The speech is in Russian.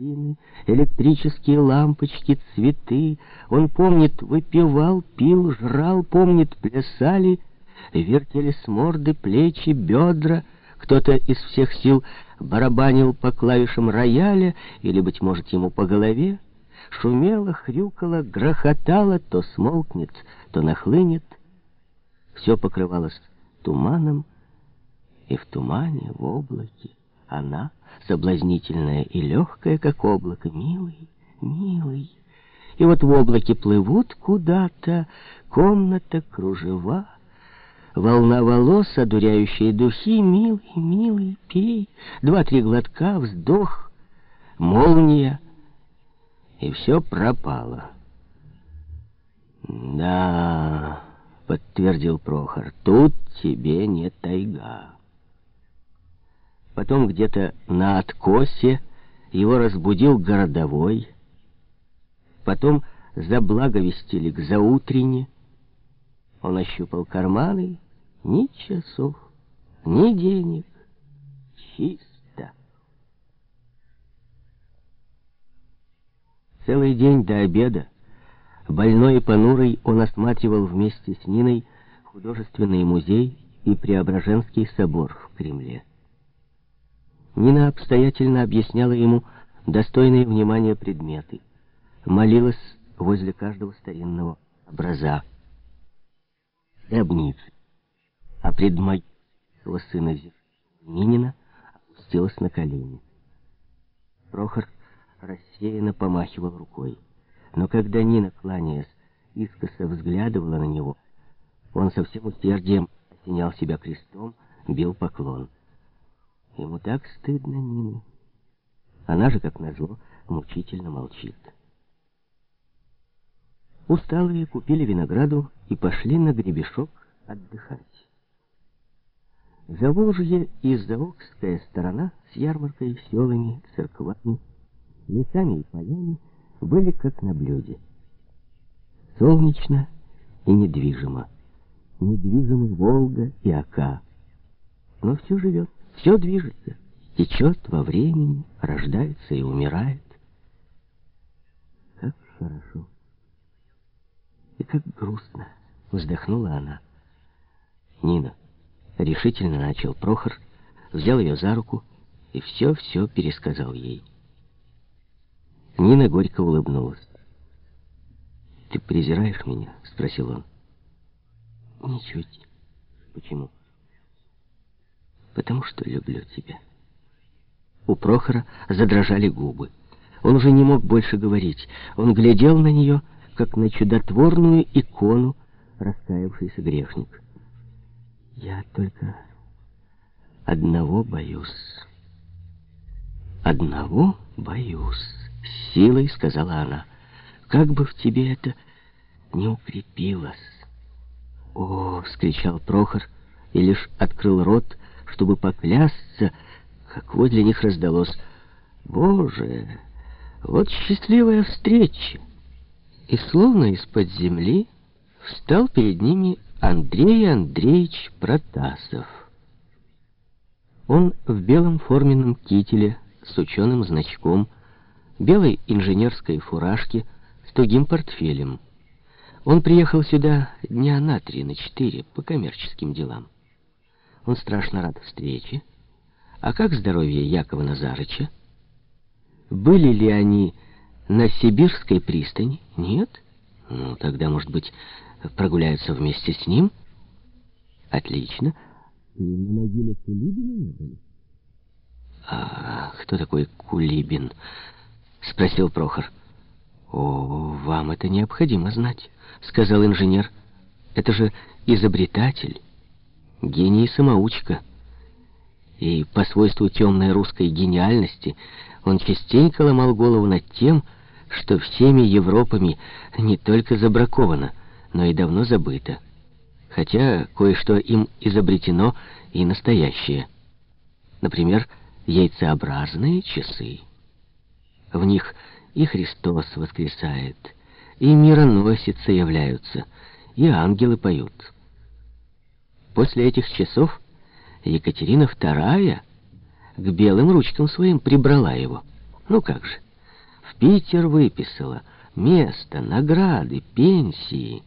картины, электрические лампочки, цветы. Он помнит, выпивал, пил, жрал, помнит, плясали, вертелись морды, плечи, бедра. Кто-то из всех сил барабанил по клавишам рояля или, быть может, ему по голове. Шумело, хрюкало, грохотало, то смолкнет, то нахлынет. Все покрывалось туманом, и в тумане, в облаке, она, соблазнительная и легкая, как облако, милый, милый. И вот в облаке плывут куда-то комната, кружева, волна волос, одуряющие духи, милый, милый, пей, два-три глотка, вздох, молния, и все пропало. «Да», — подтвердил Прохор, — «тут тебе не тайга». Потом где-то на откосе его разбудил городовой. Потом заблаговестили к заутрене. Он ощупал карманы. Ни часов, ни денег. Чисто. Целый день до обеда, больной и понурый, он осматривал вместе с Ниной художественный музей и Преображенский собор в Кремле. Нина обстоятельно объясняла ему достойные внимания предметы. Молилась возле каждого старинного образа. Гробницы. А пред моего сына Нинина опустилась на колени. Прохор рассеянно помахивал рукой. Но когда Нина, кланяясь, искоса взглядывала на него, он со всем усердием осенял себя крестом, бил поклон. Ему так стыдно Нины. Она же, как назло, мучительно молчит. Усталые купили винограду и пошли на гребешок отдыхать. Заволжье и Заокская сторона с ярмаркой, селами, церквами, лесами и полями были как на блюде. Солнечно и недвижимо. Недвижимы Волга и Ока. Но все живет. Все движется, течет во времени, рождается и умирает. Как хорошо. И как грустно, вздохнула она. Нина, решительно начал Прохор, взял ее за руку и все-все пересказал ей. Нина горько улыбнулась. «Ты презираешь меня?» — спросил он. «Ничуть. Почему?» Потому что люблю тебя». У Прохора задрожали губы. Он уже не мог больше говорить. Он глядел на нее, как на чудотворную икону, раскаявшийся грешник. «Я только одного боюсь». «Одного боюсь», — силой сказала она. «Как бы в тебе это не укрепилось». «О!» — вскричал Прохор и лишь открыл рот, чтобы поклясться, как возле них раздалось «Боже, вот счастливая встреча!» И словно из-под земли встал перед ними Андрей Андреевич Протасов. Он в белом форменном кителе с ученым значком, белой инженерской фуражке с тугим портфелем. Он приехал сюда дня на три, на четыре по коммерческим делам. Он страшно рад встрече. А как здоровье Якова Назарыча? Были ли они на Сибирской пристани? Нет? Ну, тогда, может быть, прогуляются вместе с ним? Отлично. И на могиле Кулибина не были? А кто такой Кулибин? Спросил Прохор. О, вам это необходимо знать, сказал инженер. Это же изобретатель гений-самоучка. И по свойству темной русской гениальности он частенько ломал голову над тем, что всеми Европами не только забраковано, но и давно забыто. Хотя кое-что им изобретено и настоящее. Например, яйцеобразные часы. В них и Христос воскресает, и мироносицы являются, и ангелы поют. После этих часов Екатерина II к белым ручкам своим прибрала его. Ну как же, Питер выписала. Место, награды, пенсии.